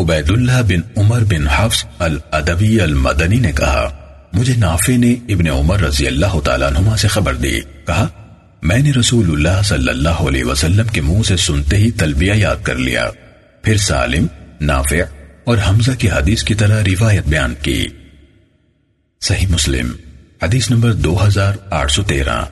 عبید اللہ بن عمر بن حفظ الادوی المدنی نے کہا، مجھے نافع نے ابن عمر رضی اللہ تعالیٰ عنہما سے خبر دی۔ کہا، میں نے رسول اللہ صلی اللہ علیہ وسلم کے منہ سے سنتے ہی تلبیہ یاد کر لیا۔ پھر سالم، نافع اور حمزہ کی حدیث کی طرح روایت بیان کی۔ صحیح مسلم، حدیث نمبر دو ہزار آٹھ سو تیرہ۔